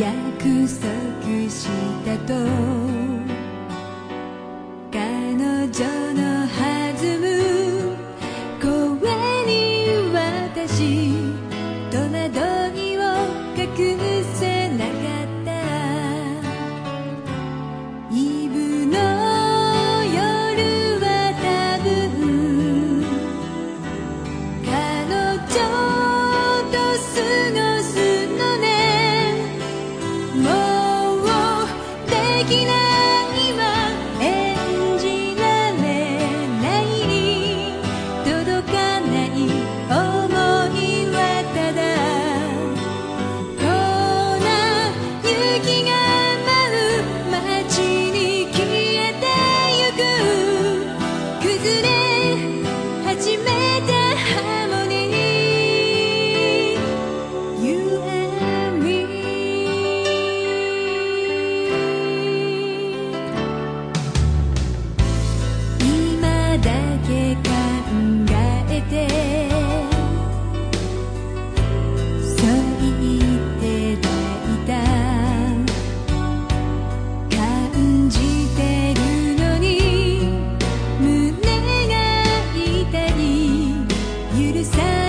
約束したと。彼女の素敵な今 you to say